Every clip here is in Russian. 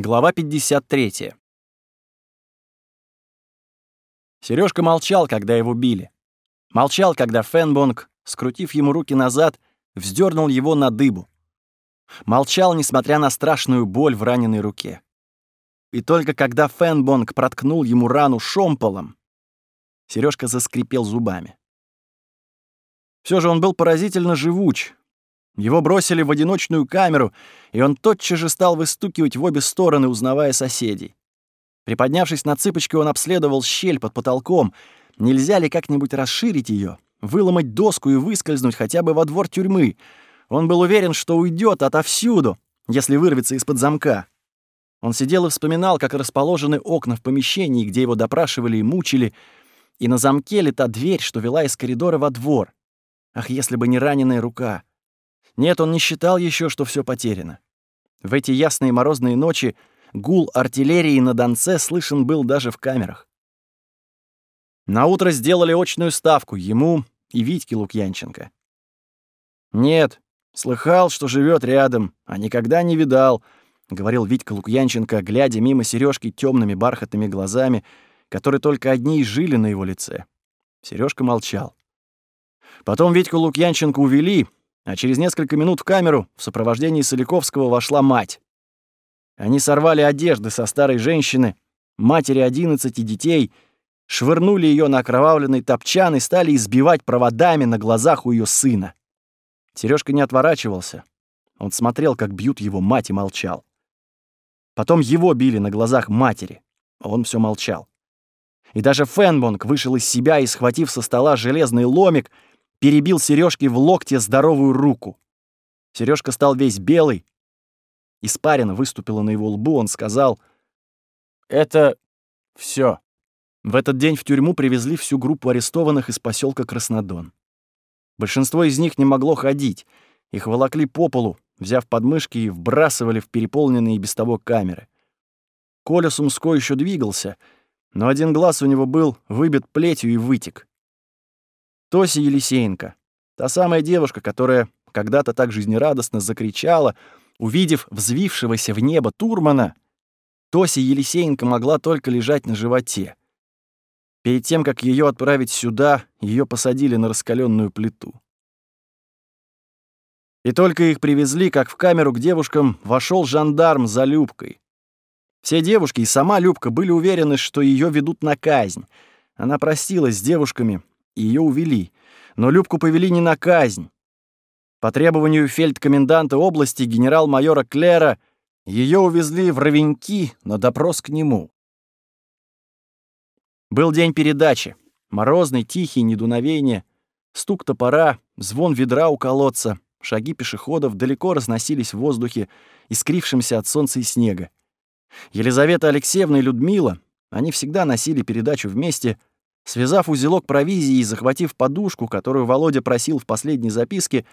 Глава 53. Сережка молчал, когда его били. Молчал, когда Фенбонг, скрутив ему руки назад, вздернул его на дыбу. Молчал, несмотря на страшную боль в раненой руке. И только когда Фенбонг проткнул ему рану шомполом, Сережка заскрипел зубами. Все же он был поразительно живуч, его бросили в одиночную камеру, и он тотчас же стал выстукивать в обе стороны, узнавая соседей. Приподнявшись на цыпочки, он обследовал щель под потолком. Нельзя ли как-нибудь расширить ее, выломать доску и выскользнуть хотя бы во двор тюрьмы? Он был уверен, что уйдет отовсюду, если вырвется из-под замка. Он сидел и вспоминал, как расположены окна в помещении, где его допрашивали и мучили, и на замке ли та дверь, что вела из коридора во двор. Ах, если бы не раненая рука! Нет, он не считал еще, что все потеряно. В эти ясные морозные ночи гул артиллерии на Донце слышен был даже в камерах. На утро сделали очную ставку ему и Витьке Лукьянченко. «Нет, слыхал, что живет рядом, а никогда не видал», — говорил Витька Лукьянченко, глядя мимо сережки темными бархатными глазами, которые только одни и жили на его лице. Сережка молчал. Потом Витьку Лукьянченко увели, а через несколько минут в камеру в сопровождении Соляковского вошла мать. Они сорвали одежды со старой женщины, матери одиннадцати детей, швырнули ее на окровавленный топчан и стали избивать проводами на глазах у ее сына. Сережка не отворачивался. Он смотрел, как бьют его мать, и молчал. Потом его били на глазах матери, он все молчал. И даже Фенбонг вышел из себя и, схватив со стола железный ломик, перебил Сережке в локте здоровую руку. Сережка стал весь белый. Испарина выступила на его лбу, он сказал, «Это все. В этот день в тюрьму привезли всю группу арестованных из поселка Краснодон. Большинство из них не могло ходить. Их волокли по полу, взяв подмышки и вбрасывали в переполненные без того камеры. Коля Сумской еще двигался, но один глаз у него был выбит плетью и вытек. Тося Елисеенко, та самая девушка, которая когда-то так жизнерадостно закричала, увидев взвившегося в небо Турмана, Тося Елисеенко могла только лежать на животе. Перед тем, как ее отправить сюда, ее посадили на раскаленную плиту. И только их привезли, как в камеру к девушкам вошел жандарм за Любкой. Все девушки и сама Любка были уверены, что ее ведут на казнь. Она простилась с девушками, и ее увели. Но Любку повели не на казнь. По требованию фельдкоменданта области генерал-майора Клера ее увезли в Ровеньки на допрос к нему. Был день передачи. Морозный, тихий, недуновение. Стук топора, звон ведра у колодца, шаги пешеходов далеко разносились в воздухе, искрившимся от солнца и снега. Елизавета Алексеевна и Людмила, они всегда носили передачу вместе, Связав узелок провизии и захватив подушку, которую Володя просил в последней записке,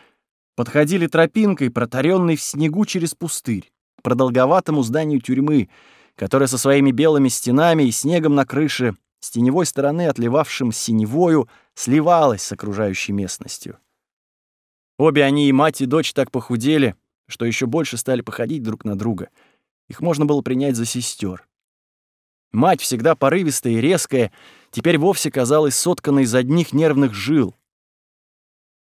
подходили тропинкой, протаренной в снегу через пустырь, к продолговатому зданию тюрьмы, которое со своими белыми стенами и снегом на крыше, с теневой стороны отливавшим синевою, сливалось с окружающей местностью. Обе они, и мать, и дочь, так похудели, что еще больше стали походить друг на друга. Их можно было принять за сестер. Мать, всегда порывистая и резкая, теперь вовсе казалась сотканной из одних нервных жил.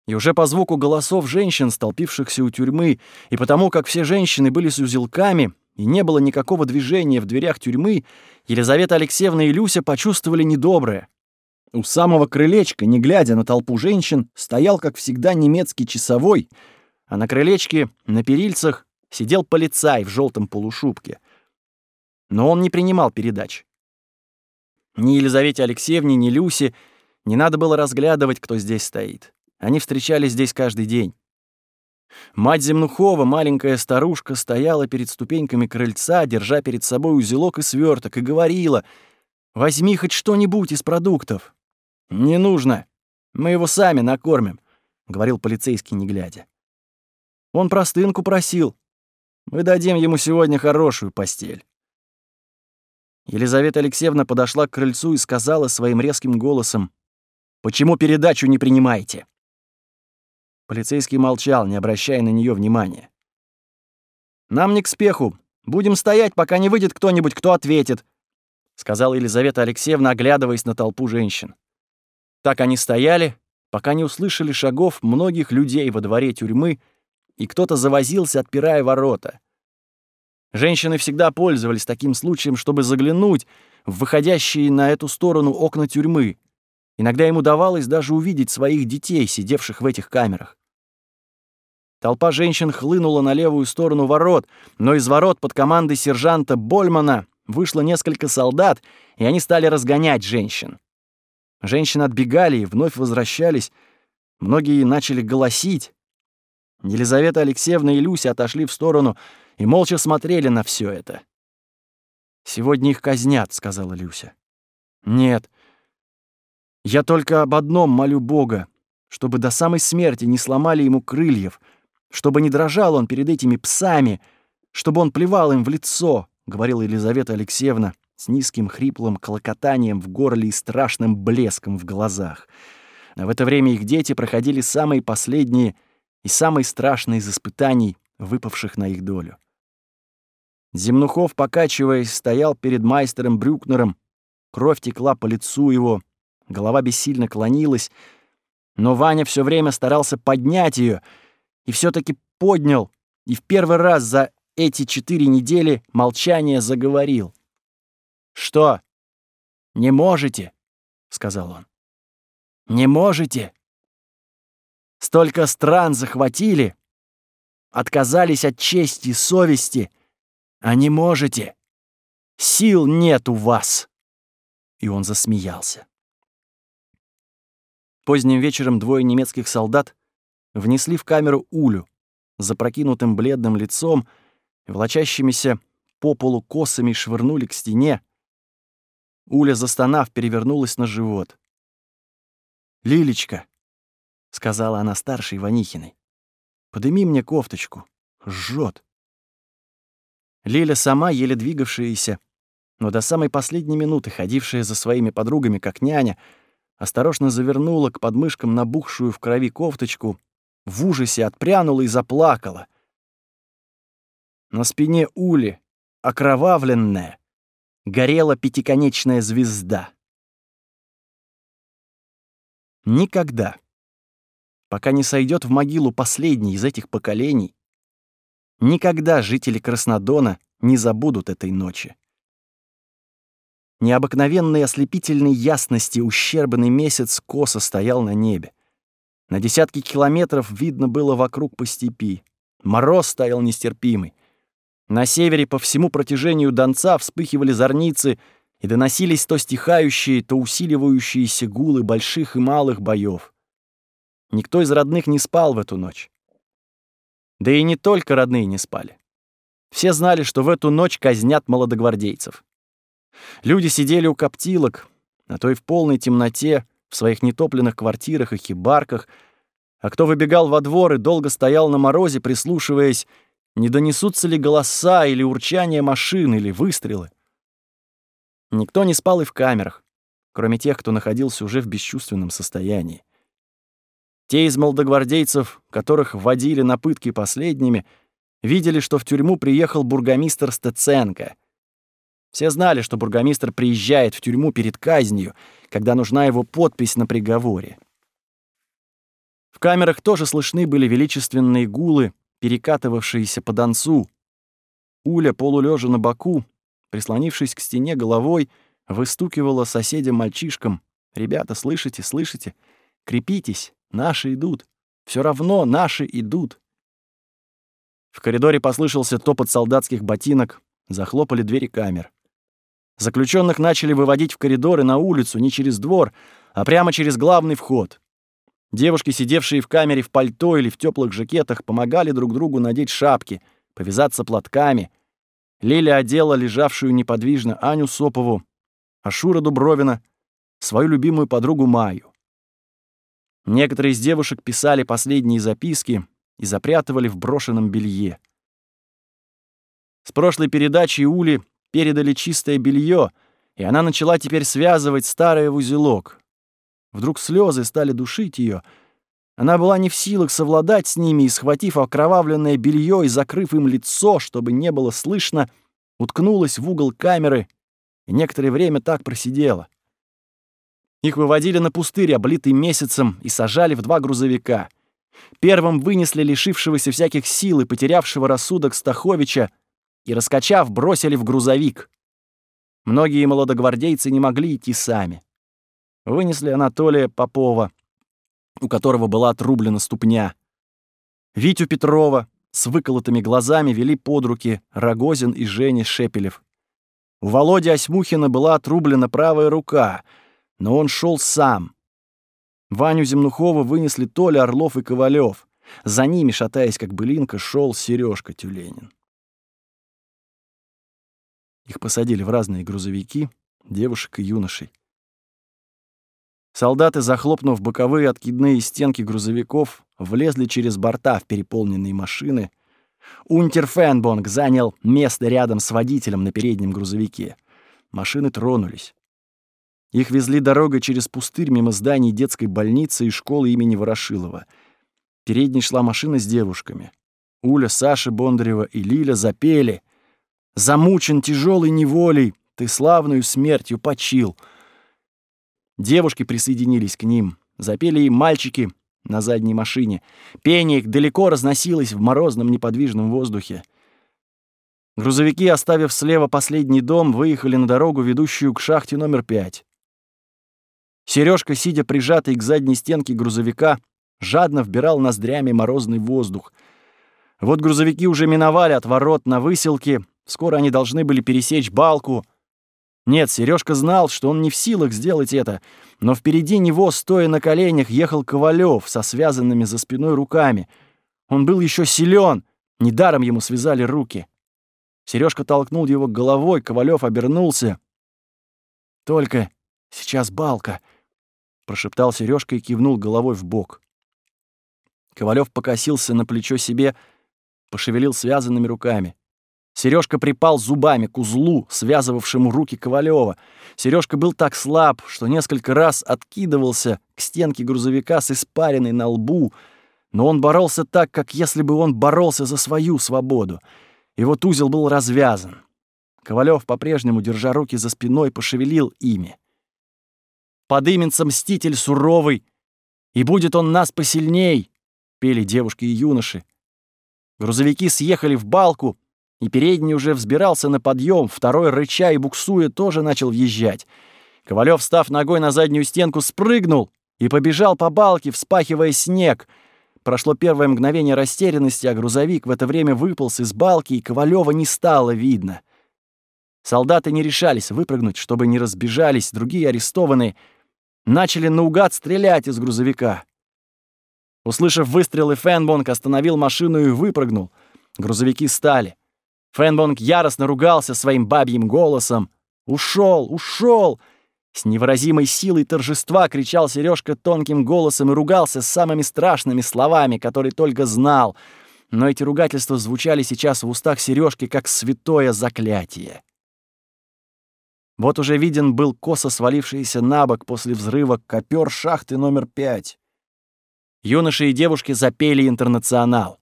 И уже по звуку голосов женщин, столпившихся у тюрьмы, и потому как все женщины были с узелками, и не было никакого движения в дверях тюрьмы, Елизавета Алексеевна и Люся почувствовали недоброе. У самого крылечка, не глядя на толпу женщин, стоял, как всегда, немецкий часовой, а на крылечке, на перильцах, сидел полицай в желтом полушубке — но он не принимал передач. Ни Елизавете Алексеевне, ни Люсе не надо было разглядывать, кто здесь стоит. Они встречались здесь каждый день. Мать Земнухова, маленькая старушка, стояла перед ступеньками крыльца, держа перед собой узелок и сверток, и говорила, «Возьми хоть что-нибудь из продуктов». «Не нужно. Мы его сами накормим», — говорил полицейский, не глядя. Он простынку просил. Мы дадим ему сегодня хорошую постель. Елизавета Алексеевна подошла к крыльцу и сказала своим резким голосом, «Почему передачу не принимаете?» Полицейский молчал, не обращая на нее внимания. «Нам не к спеху», Будем стоять, пока не выйдет кто-нибудь, кто ответит», — сказала Елизавета Алексеевна, оглядываясь на толпу женщин. Так они стояли, пока не услышали шагов многих людей во дворе тюрьмы, и кто-то завозился, отпирая ворота. Женщины всегда пользовались таким случаем, чтобы заглянуть в выходящие на эту сторону окна тюрьмы. Иногда ему давалось даже увидеть своих детей, сидевших в этих камерах. Толпа женщин хлынула на левую сторону ворот, но из ворот под командой сержанта Больмана вышло несколько солдат, и они стали разгонять женщин. Женщины отбегали и вновь возвращались. Многие начали голосить. Елизавета Алексеевна и Люся отошли в сторону и молча смотрели на все это. «Сегодня их казнят», — сказала Люся. «Нет. Я только об одном молю Бога, чтобы до самой смерти не сломали ему крыльев, чтобы не дрожал он перед этими псами, чтобы он плевал им в лицо», — говорила Елизавета Алексеевна, с низким хриплым клокотанием в горле и страшным блеском в глазах. А в это время их дети проходили самые последние и самые страшные из испытаний, выпавших на их долю. Земнухов, покачиваясь, стоял перед майстером Брюкнером, кровь текла по лицу его, голова бессильно клонилась, но Ваня все время старался поднять ее и все таки поднял, и в первый раз за эти четыре недели молчания заговорил. «Что? Не можете?» — сказал он. «Не можете? Столько стран захватили, отказались от чести и совести, а не можете. Сил нет у вас!» И он засмеялся. Поздним вечером двое немецких солдат внесли в камеру Улю, запрокинутым бледным лицом, волочащимися по полу косами швырнули к стене, Уля, застонав, перевернулась на живот. «Лилечка», — сказала она старшей Ванихиной, — «подыми мне кофточку. Жжет». Лиля сама, еле двигавшаяся, но до самой последней минуты ходившая за своими подругами, как няня, осторожно завернула к подмышкам набухшую в крови кофточку, в ужасе отпрянула и заплакала. На спине Ули, окровавленная, горела пятиконечная звезда. Никогда, пока не сойдет в могилу последний из этих поколений, никогда жители Краснодона не забудут этой ночи. Необыкновенной ослепительной ясности ущербный месяц косо стоял на небе. На десятки километров видно было вокруг по степи. Мороз стоял нестерпимый. На севере по всему протяжению Донца вспыхивали зорницы и доносились то стихающие, то усиливающиеся гулы больших и малых боев. Никто из родных не спал в эту ночь. Да и не только родные не спали. Все знали, что в эту ночь казнят молодогвардейцев. Люди сидели у коптилок, а то и в полной темноте, в своих нетопленных квартирах и хибарках, а кто выбегал во двор и долго стоял на морозе, прислушиваясь, не донесутся ли голоса или урчание машин, или выстрелы? Никто не спал и в камерах, кроме тех, кто находился уже в бесчувственном состоянии. Те из молодогвардейцев, которых вводили на пытки последними, видели, что в тюрьму приехал бургомистр Стеценко. Все знали, что бургомистр приезжает в тюрьму перед казнью, когда нужна его подпись на приговоре. В камерах тоже слышны были величественные гулы, перекатывавшиеся по донцу. Уля, полулежа на боку, прислонившись к стене головой, выстукивала соседям-мальчишкам. «Ребята, слышите, слышите? Крепитесь, наши идут. Все равно наши идут». В коридоре послышался топот солдатских ботинок, захлопали двери камер. Заключенных начали выводить в коридоры на улицу не через двор, а прямо через главный вход. Девушки, сидевшие в камере в пальто или в теплых жакетах, помогали друг другу надеть шапки, повязаться платками. Лиля одела лежавшую неподвижно Аню Сопову, а Шура Дубровина — свою любимую подругу Маю. Некоторые из девушек писали последние записки и запрятывали в брошенном белье. С прошлой передачи Ули передали чистое белье, и она начала теперь связывать старое в узелок, Вдруг слезы стали душить ее. Она была не в силах совладать с ними и, схватив окровавленное белье и закрыв им лицо, чтобы не было слышно, уткнулась в угол камеры и некоторое время так просидела. Их выводили на пустырь, облитый месяцем, и сажали в два грузовика. Первым вынесли лишившегося всяких сил и потерявшего рассудок Стаховича и, раскачав, бросили в грузовик. Многие молодогвардейцы не могли идти сами. Вынесли Анатолия Попова, у которого была отрублена ступня. Витю Петрова с выколотыми глазами вели под руки Рогозин и Женя Шепелев. У Володи Осьмухина была отрублена правая рука, но он шел сам. Ваню Земнухова вынесли Толя Орлов и Ковалев. За ними, шатаясь как былинка, шел Сережка Тюленин. Их посадили в разные грузовики, девушек и юношей. Солдаты, захлопнув боковые откидные стенки грузовиков, влезли через борта в переполненные машины. Унтер Фенбонг занял место рядом с водителем на переднем грузовике. Машины тронулись. Их везли дорогой через пустырь мимо зданий детской больницы и школы имени Ворошилова. Передней шла машина с девушками. Уля, Саша Бондарева и Лиля запели. «Замучен тяжелой неволей, ты славную смертью почил», Девушки присоединились к ним. Запели и мальчики на задней машине. Пение их далеко разносилось в морозном неподвижном воздухе. Грузовики, оставив слева последний дом, выехали на дорогу, ведущую к шахте номер пять. Сережка, сидя прижатый к задней стенке грузовика, жадно вбирал ноздрями морозный воздух. Вот грузовики уже миновали от ворот на выселке, скоро они должны были пересечь балку — нет, Сережка знал, что он не в силах сделать это, но впереди него, стоя на коленях, ехал Ковалев со связанными за спиной руками. Он был еще силен, недаром ему связали руки. Сережка толкнул его головой, Ковалев обернулся. «Только сейчас балка», — прошептал Сережка и кивнул головой в бок. Ковалев покосился на плечо себе, пошевелил связанными руками. Сережка припал зубами к узлу, связывавшему руки Ковалева. Сережка был так слаб, что несколько раз откидывался к стенке грузовика с испариной на лбу, но он боролся так, как если бы он боролся за свою свободу. И вот узел был развязан. Ковалев, по-прежнему, держа руки за спиной, пошевелил ими. «Подымется мститель суровый, и будет он нас посильней!» — пели девушки и юноши. Грузовики съехали в балку — и передний уже взбирался на подъем, второй, рыча и буксуя, тоже начал въезжать. Ковалев, став ногой на заднюю стенку, спрыгнул и побежал по балке, вспахивая снег. Прошло первое мгновение растерянности, а грузовик в это время выполз из балки, и Ковалева не стало видно. Солдаты не решались выпрыгнуть, чтобы не разбежались, другие арестованные начали наугад стрелять из грузовика. Услышав выстрелы, Фенбонг остановил машину и выпрыгнул. Грузовики стали. Фенбонг яростно ругался своим бабьим голосом. «Ушел! Ушел!» С невыразимой силой торжества кричал Сережка тонким голосом и ругался с самыми страшными словами, которые только знал. Но эти ругательства звучали сейчас в устах Сережки как святое заклятие. Вот уже виден был косо свалившийся на бок после взрыва копер шахты номер пять. Юноши и девушки запели «Интернационал».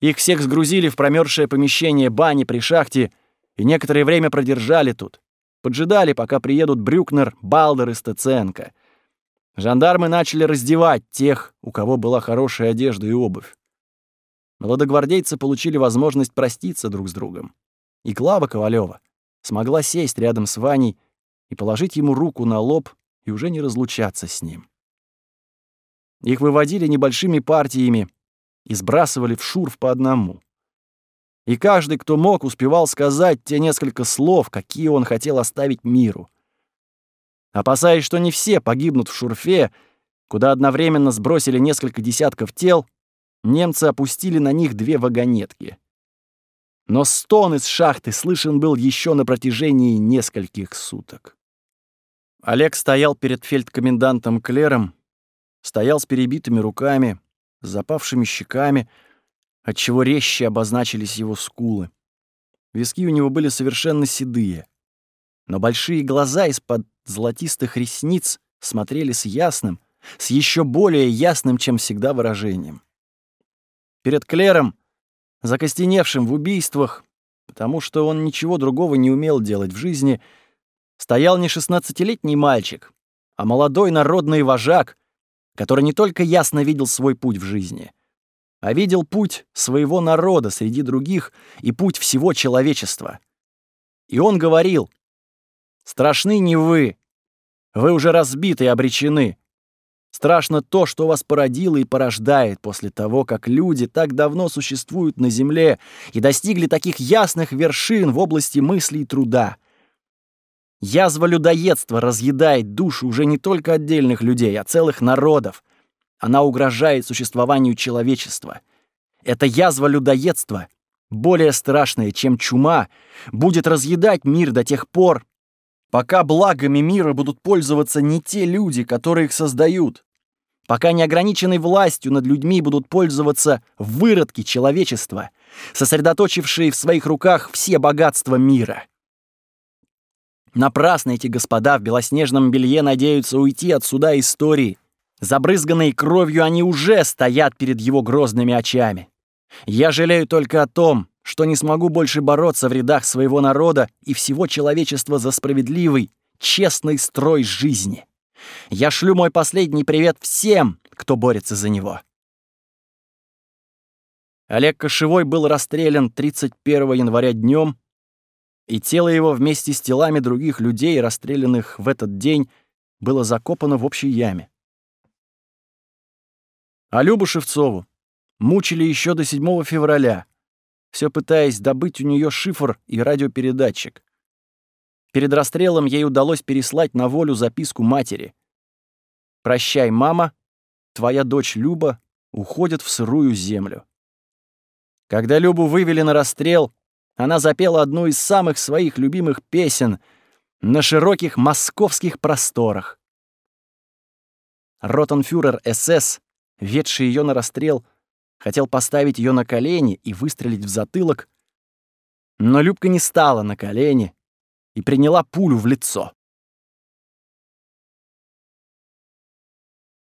Их всех сгрузили в промерзшее помещение бани при шахте и некоторое время продержали тут. Поджидали, пока приедут Брюкнер, Балдер и Стеценко. Жандармы начали раздевать тех, у кого была хорошая одежда и обувь. Молодогвардейцы получили возможность проститься друг с другом. И Клава Ковалева смогла сесть рядом с Ваней и положить ему руку на лоб и уже не разлучаться с ним. Их выводили небольшими партиями, и сбрасывали в шурф по одному. И каждый, кто мог, успевал сказать те несколько слов, какие он хотел оставить миру. Опасаясь, что не все погибнут в шурфе, куда одновременно сбросили несколько десятков тел, немцы опустили на них две вагонетки. Но стон из шахты слышен был еще на протяжении нескольких суток. Олег стоял перед фельдкомендантом Клером, стоял с перебитыми руками, с запавшими щеками, отчего резче обозначились его скулы. Виски у него были совершенно седые, но большие глаза из-под золотистых ресниц смотрели с ясным, с еще более ясным, чем всегда, выражением. Перед Клером, закостеневшим в убийствах, потому что он ничего другого не умел делать в жизни, стоял не шестнадцатилетний мальчик, а молодой народный вожак, который не только ясно видел свой путь в жизни, а видел путь своего народа среди других и путь всего человечества. И он говорил, «Страшны не вы, вы уже разбиты и обречены. Страшно то, что вас породило и порождает после того, как люди так давно существуют на Земле и достигли таких ясных вершин в области мысли и труда. Язва людоедства разъедает душу уже не только отдельных людей, а целых народов. Она угрожает существованию человечества. Эта язва людоедства, более страшная, чем чума, будет разъедать мир до тех пор, пока благами мира будут пользоваться не те люди, которые их создают, пока неограниченной властью над людьми будут пользоваться выродки человечества, сосредоточившие в своих руках все богатства мира. Напрасно эти господа в белоснежном белье надеются уйти от суда истории. Забрызганные кровью они уже стоят перед его грозными очами. Я жалею только о том, что не смогу больше бороться в рядах своего народа и всего человечества за справедливый, честный строй жизни. Я шлю мой последний привет всем, кто борется за него. Олег Кошевой был расстрелян 31 января днем, и тело его вместе с телами других людей, расстрелянных в этот день, было закопано в общей яме. А Любу Шевцову мучили еще до 7 февраля, все пытаясь добыть у нее шифр и радиопередатчик. Перед расстрелом ей удалось переслать на волю записку матери. «Прощай, мама, твоя дочь Люба уходит в сырую землю». Когда Любу вывели на расстрел, она запела одну из самых своих любимых песен на широких московских просторах. Ротенфюрер СС, ведший ее на расстрел, хотел поставить ее на колени и выстрелить в затылок, но Любка не стала на колени и приняла пулю в лицо.